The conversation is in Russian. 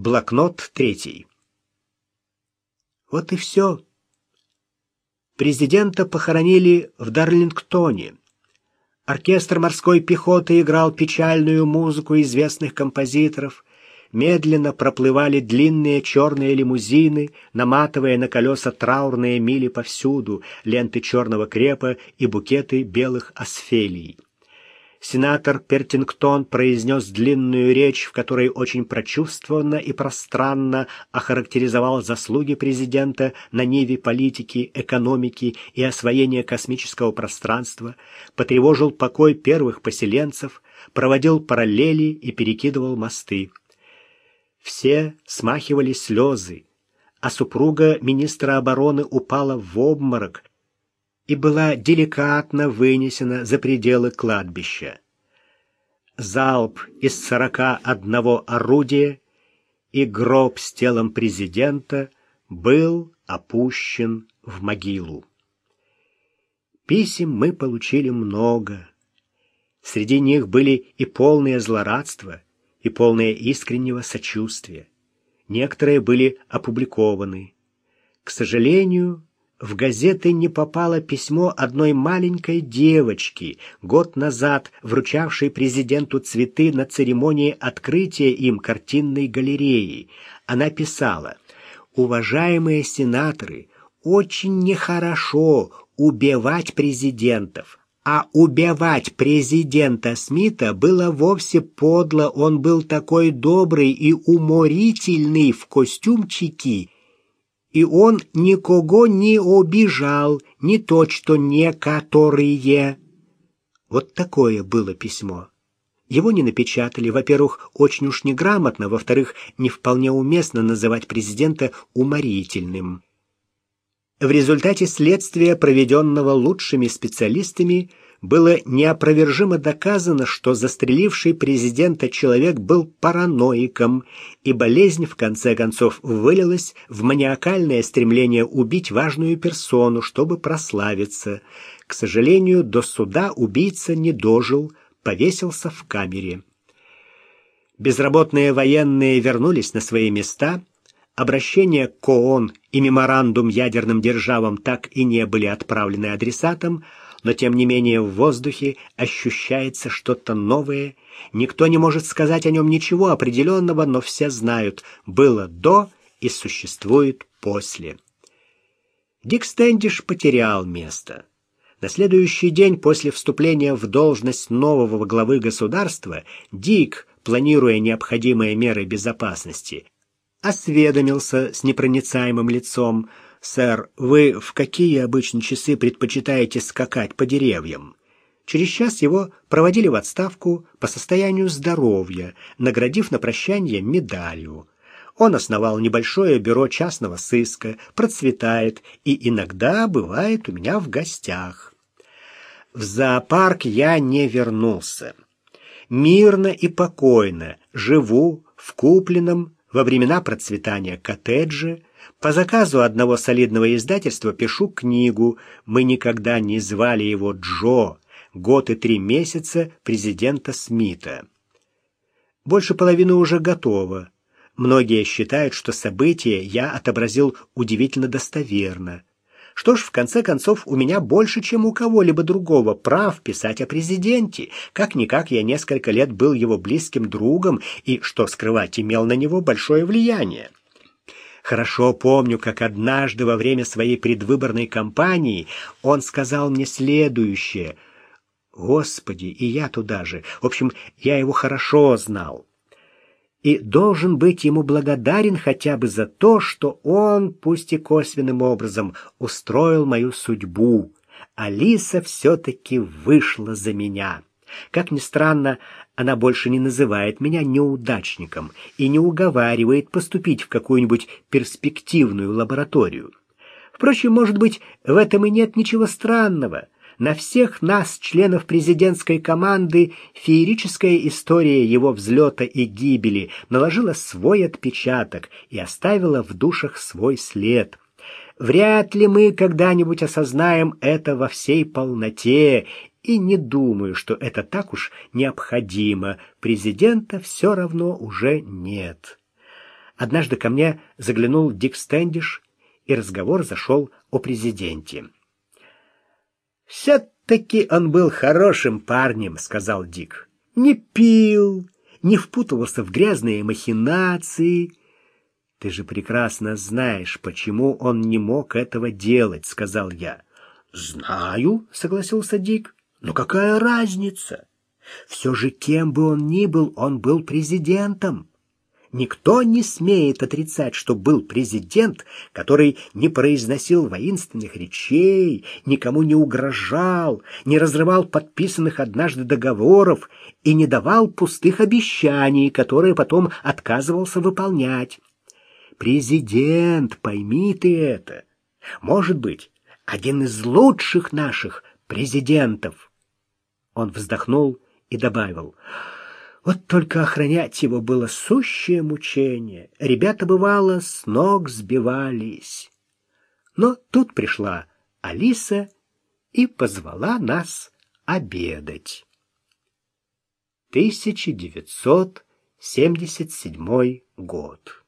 Блокнот третий. Вот и все. Президента похоронили в Дарлингтоне. Оркестр морской пехоты играл печальную музыку известных композиторов. Медленно проплывали длинные черные лимузины, наматывая на колеса траурные мили повсюду, ленты черного крепа и букеты белых асфелий сенатор Пертингтон произнес длинную речь, в которой очень прочувствованно и пространно охарактеризовал заслуги президента на ниве политики, экономики и освоения космического пространства, потревожил покой первых поселенцев, проводил параллели и перекидывал мосты. Все смахивали слезы, а супруга министра обороны упала в обморок, и была деликатно вынесена за пределы кладбища. Залп из сорока одного орудия и гроб с телом президента был опущен в могилу. Писем мы получили много. Среди них были и полные злорадства, и полные искреннего сочувствия. Некоторые были опубликованы. К сожалению, в газеты не попало письмо одной маленькой девочки, год назад вручавшей президенту цветы на церемонии открытия им картинной галереи. Она писала «Уважаемые сенаторы, очень нехорошо убивать президентов, а убивать президента Смита было вовсе подло, он был такой добрый и уморительный в костюмчике, и он никого не обижал, не то что некоторые. Вот такое было письмо. Его не напечатали, во-первых, очень уж неграмотно, во-вторых, не вполне уместно называть президента уморительным. В результате следствия, проведенного лучшими специалистами, было неопровержимо доказано, что застреливший президента человек был параноиком, и болезнь в конце концов вылилась в маниакальное стремление убить важную персону, чтобы прославиться. К сожалению, до суда убийца не дожил, повесился в камере. Безработные военные вернулись на свои места. Обращение к ООН и меморандум ядерным державам так и не были отправлены адресатам, но тем не менее в воздухе ощущается что-то новое. Никто не может сказать о нем ничего определенного, но все знают, было до и существует после. Дик Стэндиш потерял место. На следующий день после вступления в должность нового главы государства Дик, планируя необходимые меры безопасности, осведомился с непроницаемым лицом – «Сэр, вы в какие обычно часы предпочитаете скакать по деревьям?» Через час его проводили в отставку по состоянию здоровья, наградив на прощание медалью. Он основал небольшое бюро частного сыска, процветает и иногда бывает у меня в гостях. В зоопарк я не вернулся. Мирно и покойно живу в купленном во времена процветания коттедже, по заказу одного солидного издательства пишу книгу. Мы никогда не звали его Джо. Год и три месяца президента Смита. Больше половины уже готово. Многие считают, что события я отобразил удивительно достоверно. Что ж, в конце концов, у меня больше, чем у кого-либо другого, прав писать о президенте. Как-никак я несколько лет был его близким другом и, что скрывать, имел на него большое влияние. Хорошо помню, как однажды во время своей предвыборной кампании он сказал мне следующее. Господи, и я туда же. В общем, я его хорошо знал. И должен быть ему благодарен хотя бы за то, что он, пусть и косвенным образом, устроил мою судьбу. Алиса все-таки вышла за меня. Как ни странно, она больше не называет меня неудачником и не уговаривает поступить в какую-нибудь перспективную лабораторию. Впрочем, может быть, в этом и нет ничего странного. На всех нас, членов президентской команды, феерическая история его взлета и гибели наложила свой отпечаток и оставила в душах свой след. Вряд ли мы когда-нибудь осознаем это во всей полноте и не думаю, что это так уж необходимо. Президента все равно уже нет. Однажды ко мне заглянул Дик Стэндиш, и разговор зашел о президенте. «Все-таки он был хорошим парнем», — сказал Дик. «Не пил, не впутывался в грязные махинации». «Ты же прекрасно знаешь, почему он не мог этого делать», — сказал я. «Знаю», — согласился Дик. «Но какая разница? Все же кем бы он ни был, он был президентом. Никто не смеет отрицать, что был президент, который не произносил воинственных речей, никому не угрожал, не разрывал подписанных однажды договоров и не давал пустых обещаний, которые потом отказывался выполнять. Президент, пойми ты это, может быть, один из лучших наших президентов. Он вздохнул и добавил — вот только охранять его было сущее мучение. Ребята, бывало, с ног сбивались. Но тут пришла Алиса и позвала нас обедать. 1977 год.